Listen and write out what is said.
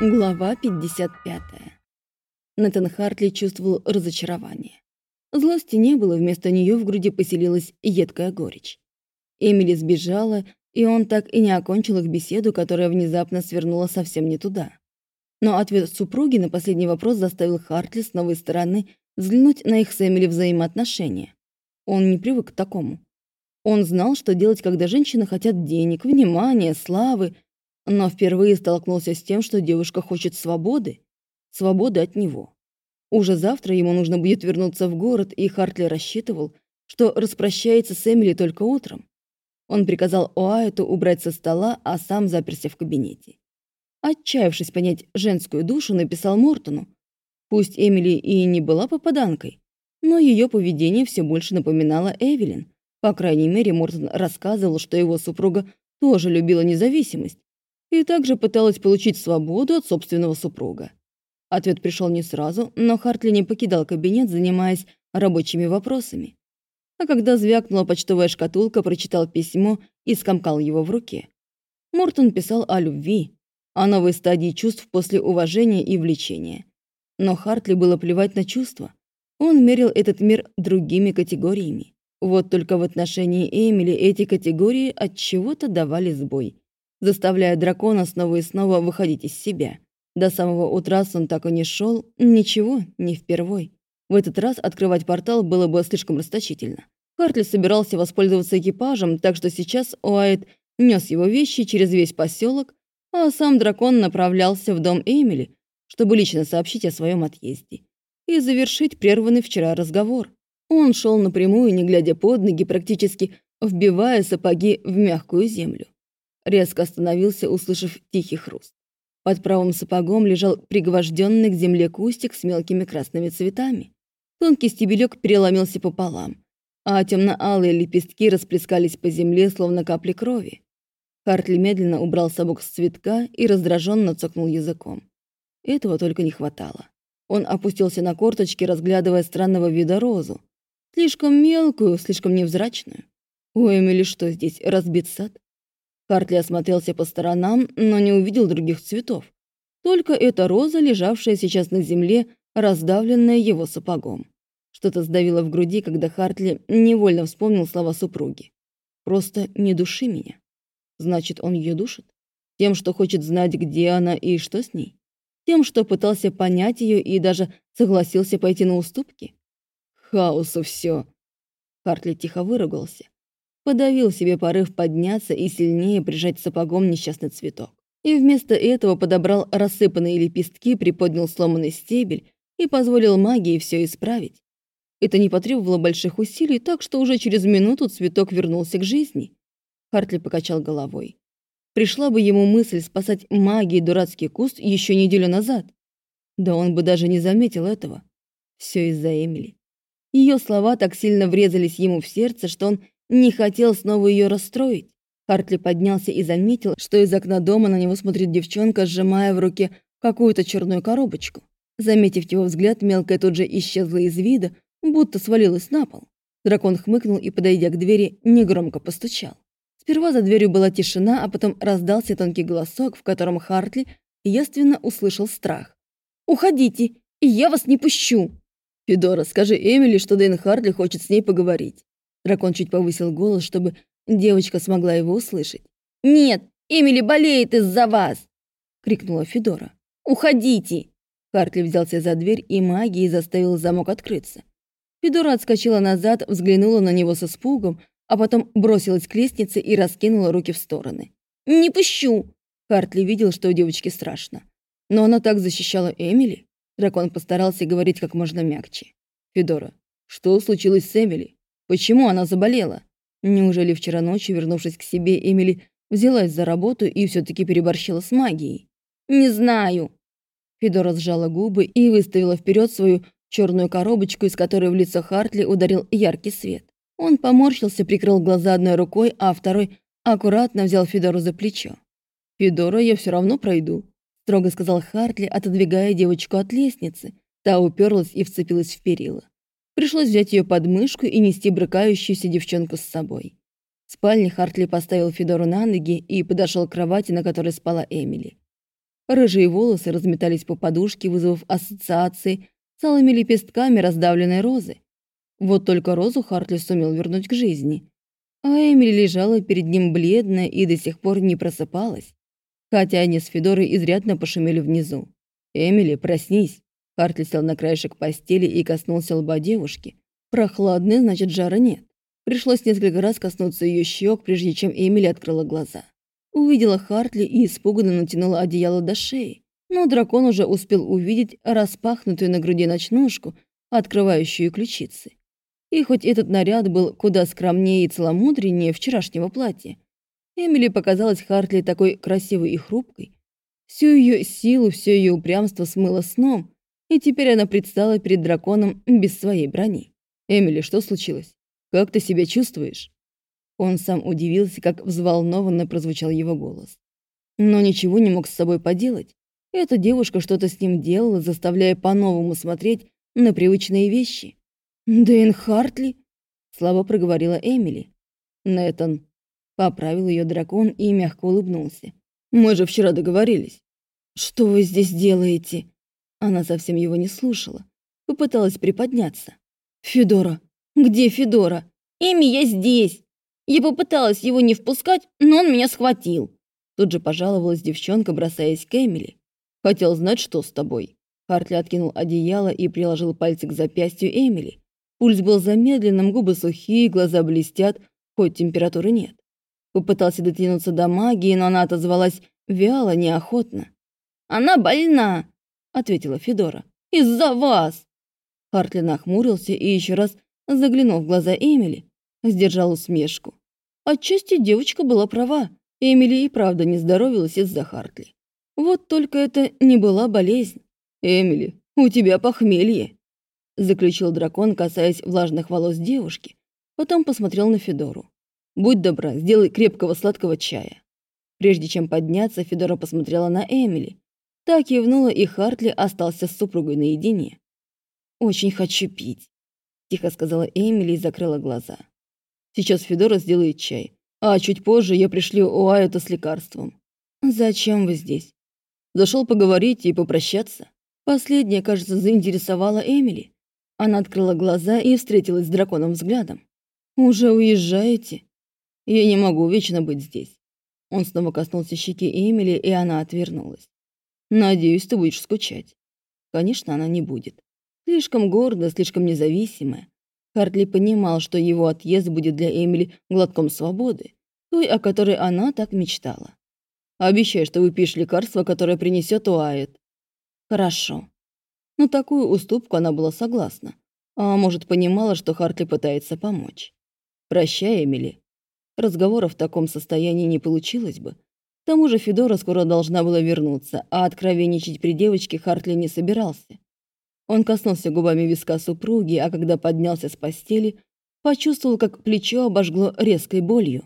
Глава 55. Натан Хартли чувствовал разочарование. Злости не было, вместо нее в груди поселилась едкая горечь. Эмили сбежала, и он так и не окончил их беседу, которая внезапно свернула совсем не туда. Но ответ супруги на последний вопрос заставил Хартли с новой стороны взглянуть на их с Эмили взаимоотношения. Он не привык к такому. Он знал, что делать, когда женщины хотят денег, внимания, славы, но впервые столкнулся с тем, что девушка хочет свободы, свободы от него. Уже завтра ему нужно будет вернуться в город, и Хартли рассчитывал, что распрощается с Эмили только утром. Он приказал Уайту убрать со стола, а сам заперся в кабинете. Отчаявшись понять женскую душу, написал Мортону. Пусть Эмили и не была попаданкой, но ее поведение все больше напоминало Эвелин. По крайней мере, Мортон рассказывал, что его супруга тоже любила независимость и также пыталась получить свободу от собственного супруга. Ответ пришел не сразу, но Хартли не покидал кабинет, занимаясь рабочими вопросами. А когда звякнула почтовая шкатулка, прочитал письмо и скомкал его в руке. Мортон писал о любви, о новой стадии чувств после уважения и влечения. Но Хартли было плевать на чувства. Он мерил этот мир другими категориями. Вот только в отношении Эмили эти категории от чего-то давали сбой заставляя дракона снова и снова выходить из себя. До самого утра сон так и не шел, ничего, не впервой. В этот раз открывать портал было бы слишком расточительно. Хартли собирался воспользоваться экипажем, так что сейчас Уайт нес его вещи через весь поселок, а сам дракон направлялся в дом Эмили, чтобы лично сообщить о своем отъезде и завершить прерванный вчера разговор. Он шел напрямую, не глядя под ноги, практически вбивая сапоги в мягкую землю. Резко остановился, услышав тихий хруст. Под правым сапогом лежал пригвожденный к земле кустик с мелкими красными цветами. Тонкий стебелек переломился пополам, а темно-алые лепестки расплескались по земле, словно капли крови. Хартли медленно убрал сапог с цветка и раздраженно цокнул языком. Этого только не хватало. Он опустился на корточки, разглядывая странного вида розу. Слишком мелкую, слишком невзрачную. У Эмили что здесь, разбит сад? Хартли осмотрелся по сторонам, но не увидел других цветов. Только эта роза, лежавшая сейчас на земле, раздавленная его сапогом. Что-то сдавило в груди, когда Хартли невольно вспомнил слова супруги. «Просто не души меня». Значит, он ее душит? Тем, что хочет знать, где она и что с ней? Тем, что пытался понять ее и даже согласился пойти на уступки? Хаосу все. Хартли тихо выругался подавил себе порыв подняться и сильнее прижать сапогом несчастный цветок. И вместо этого подобрал рассыпанные лепестки, приподнял сломанный стебель и позволил магии все исправить. Это не потребовало больших усилий, так что уже через минуту цветок вернулся к жизни. Хартли покачал головой. Пришла бы ему мысль спасать магией дурацкий куст еще неделю назад. Да он бы даже не заметил этого. Все из-за Эмили. Ее слова так сильно врезались ему в сердце, что он не хотел снова ее расстроить. Хартли поднялся и заметил, что из окна дома на него смотрит девчонка, сжимая в руке какую-то черную коробочку. Заметив его взгляд, мелкая тут же исчезла из вида, будто свалилась на пол. Дракон хмыкнул и, подойдя к двери, негромко постучал. Сперва за дверью была тишина, а потом раздался тонкий голосок, в котором Хартли яственно услышал страх. «Уходите, и я вас не пущу!» «Федора, скажи Эмили, что Дэйн Хартли хочет с ней поговорить». Дракон чуть повысил голос, чтобы девочка смогла его услышать. «Нет, Эмили болеет из-за вас!» — крикнула Федора. «Уходите!» Хартли взялся за дверь и магией заставил замок открыться. Федора отскочила назад, взглянула на него с испугом, а потом бросилась к лестнице и раскинула руки в стороны. «Не пущу!» Хартли видел, что у девочки страшно. Но она так защищала Эмили. Дракон постарался говорить как можно мягче. «Федора, что случилось с Эмили? Почему она заболела? Неужели вчера ночью, вернувшись к себе, Эмили взялась за работу и все таки переборщила с магией? Не знаю. Федора сжала губы и выставила вперед свою черную коробочку, из которой в лицо Хартли ударил яркий свет. Он поморщился, прикрыл глаза одной рукой, а второй аккуратно взял Федору за плечо. «Федора, я все равно пройду», — строго сказал Хартли, отодвигая девочку от лестницы. Та уперлась и вцепилась в перила. Пришлось взять ее под мышку и нести брыкающуюся девчонку с собой. В спальне Хартли поставил Федору на ноги и подошел к кровати, на которой спала Эмили. Рыжие волосы разметались по подушке, вызвав ассоциации с алыми лепестками раздавленной розы. Вот только розу Хартли сумел вернуть к жизни. А Эмили лежала перед ним бледная и до сих пор не просыпалась. Хотя они с Федорой изрядно пошумели внизу. «Эмили, проснись!» Хартли сел на краешек постели и коснулся лба девушки. Прохладный, значит, жара нет. Пришлось несколько раз коснуться ее щек, прежде чем Эмили открыла глаза. Увидела Хартли и испуганно натянула одеяло до шеи. Но дракон уже успел увидеть распахнутую на груди ночнушку, открывающую ключицы. И хоть этот наряд был куда скромнее и целомудреннее вчерашнего платья, Эмили показалась Хартли такой красивой и хрупкой. Всю ее силу, все ее упрямство смыло сном, и теперь она предстала перед драконом без своей брони. «Эмили, что случилось? Как ты себя чувствуешь?» Он сам удивился, как взволнованно прозвучал его голос. Но ничего не мог с собой поделать. Эта девушка что-то с ним делала, заставляя по-новому смотреть на привычные вещи. «Дэйн Хартли?» — слабо проговорила Эмили. «Нэтан». Поправил ее дракон и мягко улыбнулся. «Мы же вчера договорились». «Что вы здесь делаете?» Она совсем его не слушала. Попыталась приподняться. «Федора! Где Федора?» «Эми, я здесь!» Я попыталась его не впускать, но он меня схватил. Тут же пожаловалась девчонка, бросаясь к Эмили. Хотел знать, что с тобой. Хартли откинул одеяло и приложил пальцы к запястью Эмили. Пульс был замедленным, губы сухие, глаза блестят, хоть температуры нет. Попытался дотянуться до магии, но она отозвалась вяло, неохотно. «Она больна», — ответила Федора. «Из-за вас!» Хартли нахмурился и еще раз заглянул в глаза Эмили, сдержал усмешку. Отчасти девочка была права. Эмили и правда не здоровилась из-за Хартли. Вот только это не была болезнь. «Эмили, у тебя похмелье», — заключил дракон, касаясь влажных волос девушки. Потом посмотрел на Федору. «Будь добра, сделай крепкого сладкого чая». Прежде чем подняться, Федора посмотрела на Эмили. Так кивнула, и Хартли остался с супругой наедине. «Очень хочу пить», — тихо сказала Эмили и закрыла глаза. Сейчас Федора сделает чай. А чуть позже я пришлю Уайта с лекарством. Зачем вы здесь? Зашел поговорить и попрощаться. Последняя, кажется, заинтересовала Эмили. Она открыла глаза и встретилась с драконом взглядом. «Уже уезжаете?» «Я не могу вечно быть здесь». Он снова коснулся щеки Эмили, и она отвернулась. «Надеюсь, ты будешь скучать». Конечно, она не будет. Слишком гордая, слишком независимая. Хартли понимал, что его отъезд будет для Эмили глотком свободы, той, о которой она так мечтала. «Обещай, что выпьешь лекарство, которое принесет Уайт». «Хорошо». На такую уступку она была согласна, а может, понимала, что Хартли пытается помочь. «Прощай, Эмили». Разговора в таком состоянии не получилось бы. К тому же Федора скоро должна была вернуться, а откровенничать при девочке Хартли не собирался. Он коснулся губами виска супруги, а когда поднялся с постели, почувствовал, как плечо обожгло резкой болью.